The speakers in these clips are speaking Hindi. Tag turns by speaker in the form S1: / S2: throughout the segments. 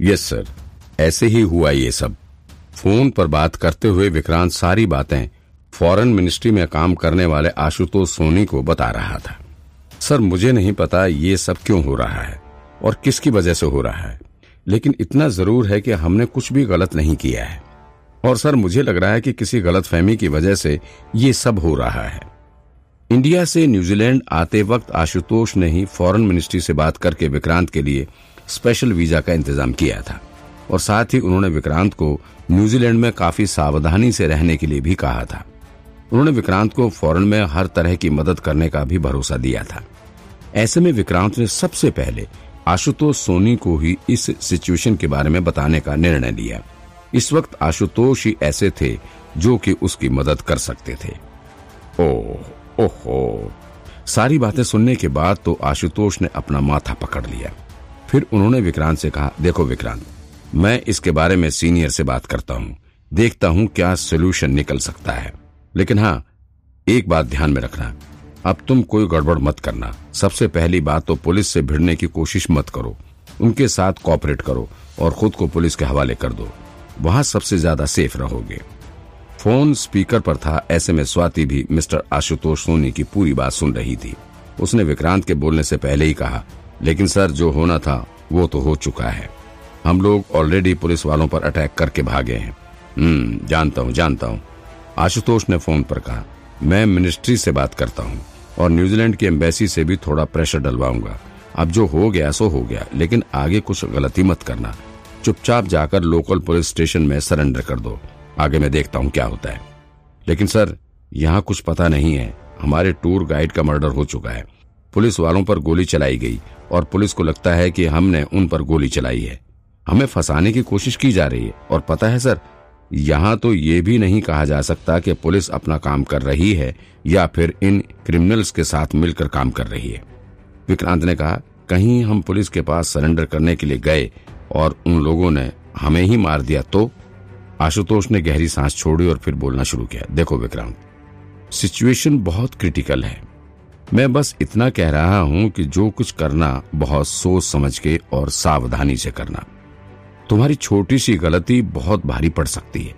S1: यस सर ऐसे ही हुआ ये सब। फ़ोन पर बात करते हुए विक्रांत सारी बातें फॉरेन मिनिस्ट्री में काम करने वाले आशुतोष सोनी को बता रहा था। सर, मुझे नहीं पता ये सब क्यों हो रहा है और किसकी वजह से हो रहा है, लेकिन इतना ज़रूर है कि हमने कुछ भी गलत नहीं किया है। और सर, मुझे लग रहा है कि किसी गलत फहमी की वजह से ये सब हो रहा है। इंडिया से न्यूजीलैंड आते वक्त आशुतोष ने ही फॉरेन मिनिस्ट्री से बात करके विक्रांत के लिए स्पेशल वीज़ा का इंतज़ाम किया था और साथ ही उन्होंने विक्रांत को न्यूजीलैंड में काफ़ी सावधानी से रहने के लिए भी कहा था। उन्होंने विक्रांत को फॉरन में हर तरह की मदद करने का भी भरोसा दिया था। ऐसे में विक्रांत ने सबसे पहले आशुतोष सोनी को ही इस सिचुएशन के बारे में बताने का निर्णय लिया। इस वक्त आशुतोष ही ऐसे थे जो कि उसकी मदद कर सकते थे। ओह, ओहो। सारी बातें सुनने के बाद तो आशुतोष ने अपना माथा पकड़ लिया। फिर उन्होंने विक्रांत से कहा, देखो विक्रांत, मैं इसके बारे में सीनियर से बात करता हूँ, देखता हूँ क्या सोल्यूशन निकल सकता है। लेकिन हाँ एक बात ध्यान में रखना, अब तुम कोई गड़बड़ मत करना। सबसे पहली बात तो पुलिस से भिड़ने की कोशिश मत करो, उनके साथ कॉपरेट करो और खुद को पुलिस के हवाले कर दो। वहाँ सबसे ज़्यादा सेफ़ रहोगे। फ़ोन स्पीकर पर था, ऐसे में स्वाति भी मिस्टर आशुतोष सोनी की पूरी बात सुन रही थी। उसने विक्रांत के बोलने से पहले ही कहा लेकिन सर, जो होना था, वो तो हो चुका है। हम लोग ऑलरेडी पुलिस वालों पर अटैक करके भागे हैं। हम्म जानता हूँ जानता हूँ। आशुतोष ने फ़ोन पर कहा, मैं मिनिस्ट्री से बात करता हूँ और न्यूजीलैंड की एम्बेसी से भी थोड़ा प्रेशर डलवाऊँगा। अब जो हो गया, सो हो गया, लेकिन आगे कुछ गलती मत करना। चुपचाप जाकर लोकल पुलिस स्टेशन में सरेंडर कर दो। आगे मैं देखता हूँ क्या होता है। लेकिन सर, यहाँ कुछ पता नहीं है। हमारे टूर गाइड का मर्डर हो चुका है। पुलिस वालों पर गोली चलाई गई और पुलिस को लगता है कि हमने उन पर गोली चलाई है। हमें फंसाने की कोशिश की जा रही है और पता है सर, यहाँ तो ये भी नहीं कहा जा सकता कि पुलिस अपना काम कर रही है या फिर इन क्रिमिनल्स के साथ मिलकर काम कर रही है। विक्रांत ने कहा, कहीं हम पुलिस के पास सरेंडर करने के लिए गए और उन लोगों ने हमें ही मार दिया तो? आशुतोष ने गहरी सांस छोड़ी और फिर बोलना शुरू किया, देखो विक्रांत, सिचुएशन बहुत क्रिटिकल है। मैं बस इतना कह रहा हूँ कि जो कुछ करना बहुत सोच समझ के और सावधानी से करना। तुम्हारी छोटी सी गलती बहुत भारी पड़ सकती है।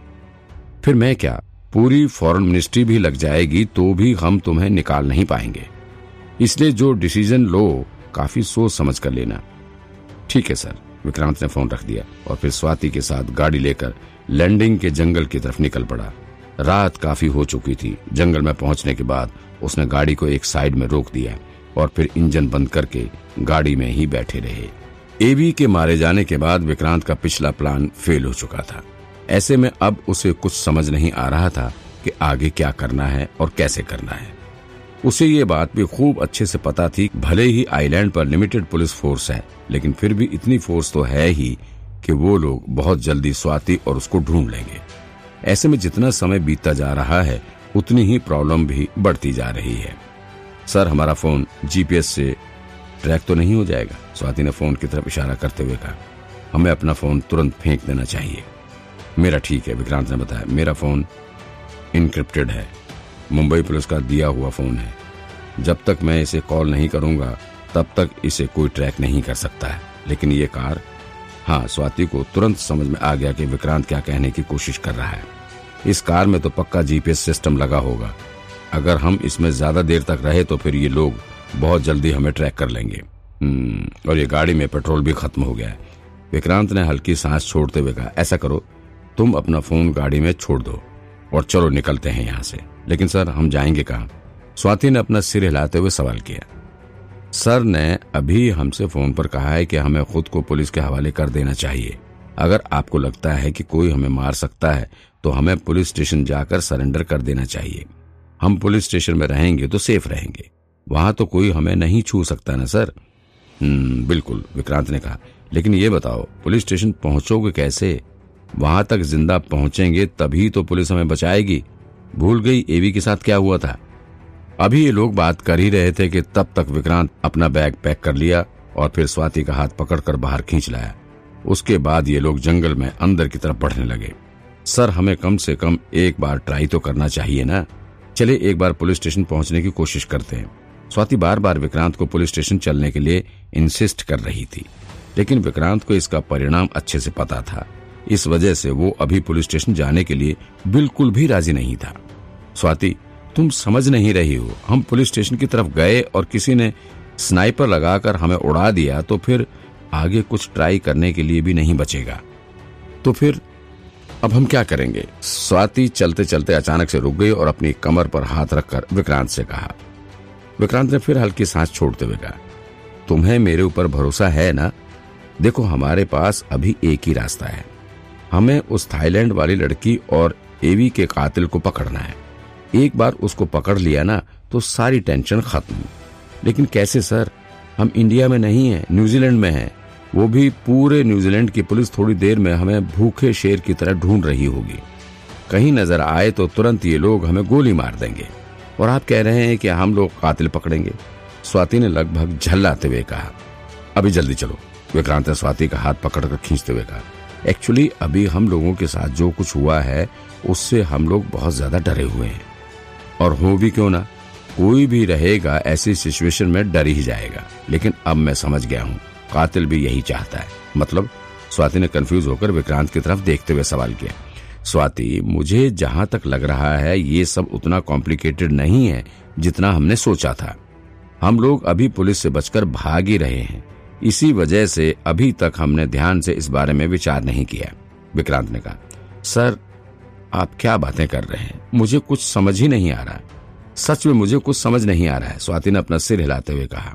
S1: फिर मैं क्या, पूरी फॉरेन मिनिस्ट्री भी लग जाएगी तो भी हम तुम्हें निकाल नहीं पाएँगे। इसलिए जो डिसीज़न लो, काफ़ी सोच समझ कर लेना। ठीक है सर, विक्रांत ने फ़ोन रख दिया और फिर स्वाति के साथ गाड़ी लेकर लैंडिंग के जंगल की तरफ़ निकल पड़ा। रात काफ़ी हो चुकी थी, जंगल में पहुँचने के बाद उसने गाड़ी को एक साइड में रोक दिया और फिर इंजन बंद करके गाड़ी में ही बैठे रहे। एबी के मारे जाने के बाद विक्रांत का पिछला प्लान फेल हो चुका था। ऐसे में अब उसे कुछ समझ नहीं आ रहा था कि आगे क्या करना है और कैसे करना है। उसे ये बात भी खूब अच्छे से पता थी, भले ही आइलैंड पर लिमिटेड पुलिस फोर्स है, लेकिन फिर भी इतनी फोर्स तो है ही कि वो लोग बहुत जल्दी स्वाति और उसको ढूंढ लेंगे। ऐसे में जितना समय बीतता जा रहा है उतनी ही प्रॉब्लम भी बढ़ती जा रही है। सर, हमारा फ़ोन जीपीएस से ट्रैक तो नहीं हो जाएगा। स्वाति ने फ़ोन की तरफ़ इशारा करते हुए कहा, हमें अपना फ़ोन तुरंत फेंक देना चाहिए। मेरा ठीक है, विक्रांत ने बताया। मेरा फ़ोन इनक्रिप्टेड है। मुंबई पुलिस का दिया हुआ फ़ोन है। जब तक मैं इसे कॉल नहीं करूँगा, तब तक इसे कोई ट्रैक नहीं कर सकता है। लेकिन ये कार हाँ स्वाति को तुरंत समझ में आ गया कि विक्रांत क्या कहने की कोशिश कर रहा है। इस कार में तो पक्का जीपीएस सिस्टम लगा होगा। अगर हम इसमें ज़्यादा देर तक रहे तो फिर ये लोग बहुत जल्दी हमें ट्रैक कर लेंगे। हम्म, और ये गाड़ी में पेट्रोल भी खत्म हो गया है। विक्रांत ने हल्की सांस छोड़ते हुए कहा ऐसा करो तुम अपना फ़ोन गाड़ी में छोड़ दो और चलो निकलते हैं यहाँ से। लेकिन सर हम जाएँगे कहा? स्वाति ने अपना सिर हिलाते हुए सवाल किया। सर ने अभी हमसे फ़ोन पर कहा है कि हमें खुद को पुलिस के हवाले कर देना चाहिए। अगर आपको लगता है कि कोई हमें मार सकता है तो हमें पुलिस स्टेशन जाकर सरेंडर कर देना चाहिए। हम पुलिस स्टेशन में रहेंगे तो सेफ़ रहेंगे। वहाँ तो कोई हमें नहीं छू सकता ना, सर। हम्म बिल्कुल, विक्रांत ने कहा। लेकिन ये बताओ, पुलिस स्टेशन पहुंचोगे कैसे? वहाँ तक ज़िंदा पहुँचेंगे तभी तो पुलिस हमें बचाएगी। भूल गई एवी के साथ क्या हुआ था? अभी ये लोग बात कर ही रहे थे कि तब तक विक्रांत अपना बैग पैक कर लिया और फिर स्वाति का हाथ पकड़कर बाहर खींच लाया। उसके बाद ये लोग जंगल में अंदर की तरफ़ बढ़ने लगे। सर, हमें कम से कम एक बार ट्राई तो करना चाहिए ना? चले एक बार पुलिस स्टेशन पहुँचने की कोशिश करते हैं। स्वाति बार बार विक्रांत को पुलिस स्टेशन चलने के लिए इंसिस्ट कर रही थी। लेकिन विक्रांत को इसका परिणाम अच्छे से पता था। इस वजह से वो अभी पुलिस स्टेशन जाने के लिए बिल्कुल भी राज़ी नहीं था। स्वाति, तुम समझ नहीं रही हो। हम पुलिस स्टेशन की तरफ़ गए और किसी ने स्नाइपर लगाकर हमें उड़ा दिया तो फिर आगे कुछ ट्राई करने के लिए भी नहीं बचेगा। तो फिर, अब हम क्या करेंगे? स्वाति चलते चलते अचानक से रुक गई और अपनी कमर पर हाथ रखकर विक्रांत से कहा, विक्रांत ने फिर हल्की सांस छोड़ते हुए कहा, तुम्हें मेरे ऊपर भरोसा है ना? देखो, हमारे पास अभी एक ही रास्ता है। हमें उस थाईलैंड वाली लड़की और एवी के कातिल को पकड़ना है। एक बार उसको पकड़ लिया ना तो सारी टेंशन खत्म। लेकिन कैसे, सर? हम इंडिया में नहीं है, न्यूजीलैंड में हैं। वो भी पूरे न्यूजीलैंड की पुलिस थोड़ी देर में हमें भूखे शेर की तरह ढूंढ रही होगी। कहीं नज़र आए तो तुरंत ये लोग हमें गोली मार देंगे। और आप कह रहे हैं कि हम लोग कातिल पकड़ेंगे। स्वाति ने लगभग झल्लाते हुए कहा, अभी जल्दी चलो। विक्रांत ने स्वाति का हाथ पकड़कर खींचते हुए कहा, एक्चुअली अभी हम लोगों के साथ जो कुछ हुआ है, उससे हम लोग बहुत ज़्यादा डरे हुए हैं। और हो भी क्यों ना, कोई भी रहेगा ऐसी सिचुएशन में डर ही जाएगा। लेकिन अब मैं समझ गया हूँ। कातिल भी यही चाहता है। मतलब स्वाति ने कंफ्यूज होकर विक्रांत की तरफ़ देखते हुए सवाल किया, स्वाति, मुझे जहाँ तक लग रहा है, ये सब उतना कॉम्प्लिकेटेड नहीं है जितना हमने सोचा था। हम लोग अभी पुलिस से बचकर भाग ही रहे हैं। इसी वजह से अभी तक हमने ध्यान से इस बारे में विचार नहीं किया विक्रांत ने कहा, सर, आप क्या बातें कर रहे हैं? मुझे कुछ समझ ही नहीं आ रहा। सच में मुझे कुछ समझ नहीं आ रहा है, स्वाति ने अपना सिर हिलाते हुए कहा।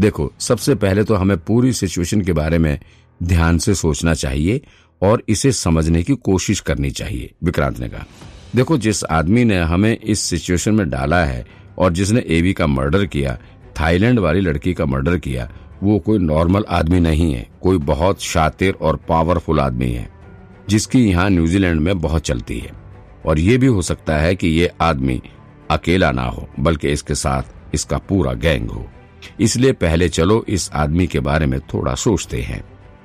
S1: देखो, सबसे पहले तो हमें पूरी सिचुएशन के बारे में ध्यान से सोचना चाहिए और इसे समझने की कोशिश करनी चाहिए, विक्रांत ने कहा। देखो, जिस आदमी ने हमें इस सिचुएशन में डाला है और जिसने एवी का मर्डर किया, थाईलैंड वाली लड़की का मर्डर किया, वो कोई नॉर्मल आदमी नहीं है, कोई बहुत शातिर और पावरफुल आदमी है, जिसकी यहाँ न्यूजीलैंड में बहुत चलती है। और ये भी हो सकता है कि ये आदमी अकेला ना हो, बल्कि इसके साथ इसका पूरा गैंग हो। इसलिए पहले चलो, इस आदमी के बारे में थोड़ा सोचते हैं।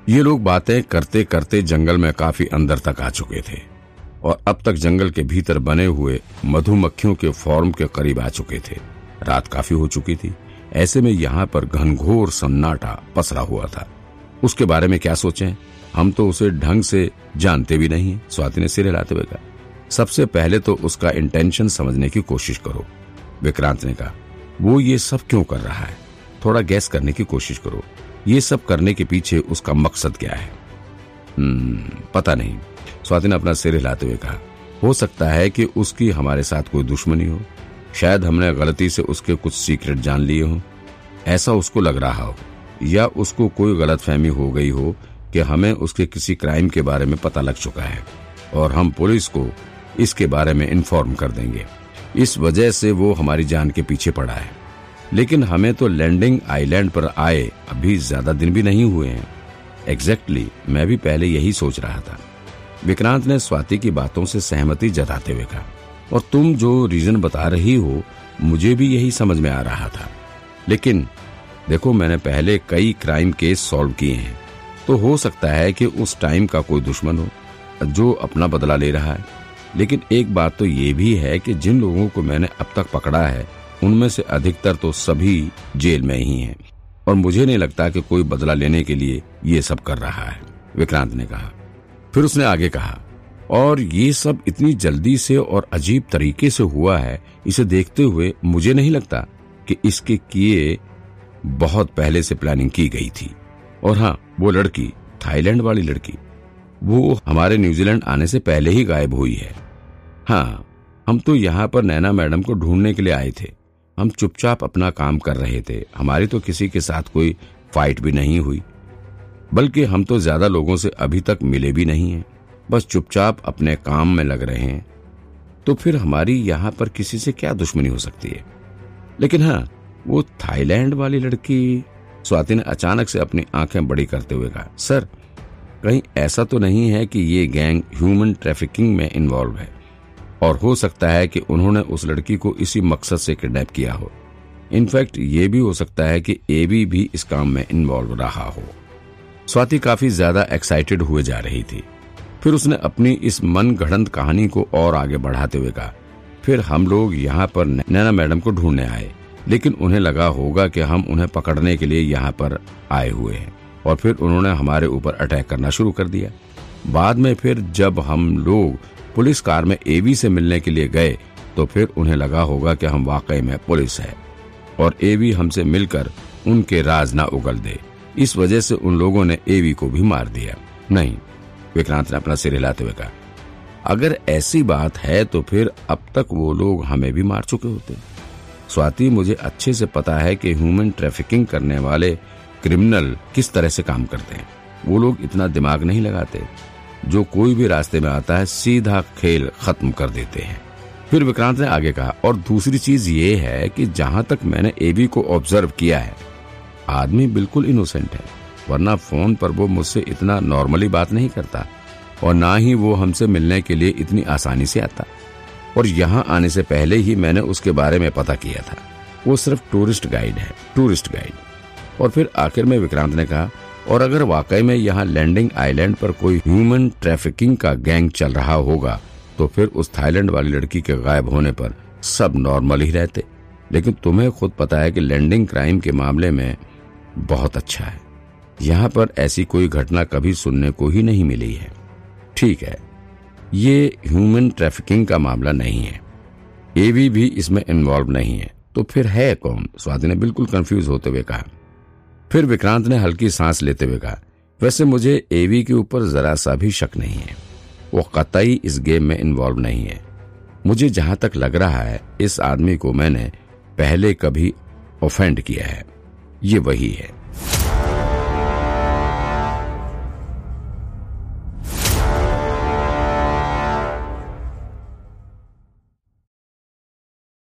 S1: ये लोग बातें करते करते जंगल में काफ़ी अंदर तक आ चुके थे और अब तक जंगल के भीतर बने हुए मधुमक्खियों के फॉर्म के करीब आ चुके थे। रात काफ़ी हो चुकी थी। ऐसे में यहाँ पर घनघोर सन्नाटा पसरा हुआ था। उसके बारे में क्या सोचें? हम तो उसे ढंग से जानते भी नहीं स्वाति ने सिर हिलाते हुए कहा, सबसे पहले तो उसका इंटेंशन समझने की कोशिश करो। विक्रांत ने कहा, वो ये सब क्यों कर रहा है? थोड़ा गैस करने की कोशिश करो। ये सब करने के पीछे उसका मकसद क्या है? हम्म, पता नहीं। स्वाति ने अपना सिर हिलाते हुए कहा हो सकता है कि उसकी हमारे साथ कोई दुश्मनी हो। शायद हमने गलती से उसके कुछ सीक्रेट जान लिए हो। ऐसा उसको लग रहा हो या उसको कोई गलत फहमी हो गई हो कि हमें उसके किसी क्राइम के बारे में पता लग चुका है और हम पुलिस को इसके बारे में इन्फॉर्म कर देंगे। इस वजह से वो हमारी जान के पीछे पड़ा है। लेकिन हमें तो लैंडिंग आइलैंड पर आए अभी ज़्यादा दिन भी नहीं हुए हैं। एग्जैक्टली exactly, मैं भी पहले यही सोच रहा था। विक्रांत ने स्वाति की बातों से सहमति जताते हुए कहा और तुम जो रीजन बता रही हो मुझे भी यही समझ में आ रहा था। लेकिन देखो मैंने पहले कई क्राइम केस सॉल्व किए हैं। तो हो सकता है कि उस टाइम का कोई दुश्मन हो जो अपना बदला ले रहा है। लेकिन एक बात तो ये भी है कि जिन लोगों को मैंने अब तक पकड़ा है उनमें से अधिकतर तो सभी जेल में ही हैं। और मुझे नहीं लगता कि कोई बदला लेने के लिए ये सब कर रहा है, विक्रांत ने कहा। फिर उसने आगे कहा, और ये सब इतनी जल्दी से और अजीब तरीके से हुआ है, इसे देखते हुए मुझे नहीं लगता कि इसके किए बहुत पहले से प्लानिंग की गई थी। और हाँ वो लड़की, थाईलैंड वाली लड़की, वो हमारे न्यूजीलैंड आने से पहले ही गायब हुई है। हाँ हम तो यहाँ पर नैना मैडम को ढूँढने के लिए आए थे। हम चुपचाप अपना काम कर रहे थे। हमारी तो किसी के साथ कोई फाइट भी नहीं हुई। बल्कि हम तो ज़्यादा लोगों से अभी तक मिले भी नहीं हैं। बस चुपचाप अपने काम में लग रहे हैं। तो फिर हमारी यहाँ पर किसी से क्या दुश्मनी हो सकती है? लेकिन हाँ वो थाईलैंड वाली लड़की, स्वाति ने अचानक से अपनी आँखें बड़ी करते हुए कहा, सर, कहीं ऐसा तो नहीं है कि ये गैंग ह्यूमन ट्रैफिकिंग में इन्वॉल्व है। और हो सकता है कि उन्होंने उस लड़की को इसी मकसद से किडनैप किया हो। इनफैक्ट ये भी हो सकता है कि एबी भी इस काम में इन्वॉल्व रहा हो। स्वाति काफ़ी ज़्यादा एक्साइटेड हुए जा रही थी। फिर उसने अपनी इस मन गढ़ंत कहानी को और आगे बढ़ाते हुए कहा, फिर हम लोग यहाँ पर नैना मैडम को ढूँढने आए, लेकिन उन्हें लगा होगा कि हम उन्हें पकड़ने के लिए यहाँ पर आए हुए हैं, और फिर उन्होंने हमारे ऊपर अटैक करना शुरू कर दिया। बाद में फिर जब हम लोग पुलिस कार में एवी से मिलने के लिए गए तो फिर उन्हें लगा होगा कि हम वाकई में पुलिस है। और एवी हमसे मिलकर उनके राज ना उगल दे। इस वजह से उन लोगों ने एवी को भी मार दिया। नहीं, विक्रांत ने अपना सिर हिलाते हुए कहा, अगर ऐसी बात है तो फिर अब तक वो लोग हमें भी मार चुके होते। स्वाति, मुझे अच्छे से पता है कि ह्यूमन ट्रैफिकिंग करने वाले क्रिमिनल किस तरह से काम करते हैं। वो लोग इतना दिमाग नहीं लगाते। जो कोई भी रास्ते में आता है, सीधा खेल खत्म कर देते हैं। फिर विक्रांत ने आगे कहा, और दूसरी चीज़ ये है कि जहाँ तक मैंने एबी को ऑब्ज़र्व किया है, आदमी बिल्कुल इनोसेंट है, वरना फ़ोन पर वो मुझसे इतना नॉर्मली बात नहीं करता, और ना ही वो हमसे मिलने के लिए इतनी आसानी से आता। और यहाँ आने से पहले ही मैंने उसके बारे में पता किया था। वो सिर्फ़ टूरिस्ट गाइड है टूरिस्ट गाइड और फिर आखिर में विक्रांत ने कहा और अगर वाकई में यहाँ लैंडिंग आइलैंड पर कोई ह्यूमन ट्रैफिकिंग का गैंग चल रहा होगा तो फिर उस थाईलैंड वाली लड़की के गायब होने पर सब नॉर्मल ही रहते। लेकिन तुम्हें खुद पता है कि लैंडिंग क्राइम के मामले में बहुत अच्छा है। यहाँ पर ऐसी कोई घटना कभी सुनने को ही नहीं मिली है। ठीक है, ये ह्यूमन ट्रैफिकिंग का मामला नहीं है। एवी भी इसमें इन्वॉल्व नहीं है। तो फिर है कौन? स्वाति ने बिल्कुल कंफ्यूज होते हुए कहा फिर विक्रांत ने हल्की सांस लेते हुए कहा, वैसे मुझे एवी के ऊपर जरा सा भी शक नहीं है। वो कतई इस गेम में इन्वॉल्व नहीं है। मुझे जहाँ तक लग रहा है, इस आदमी को मैंने पहले कभी ऑफेंड किया है। ये वही है।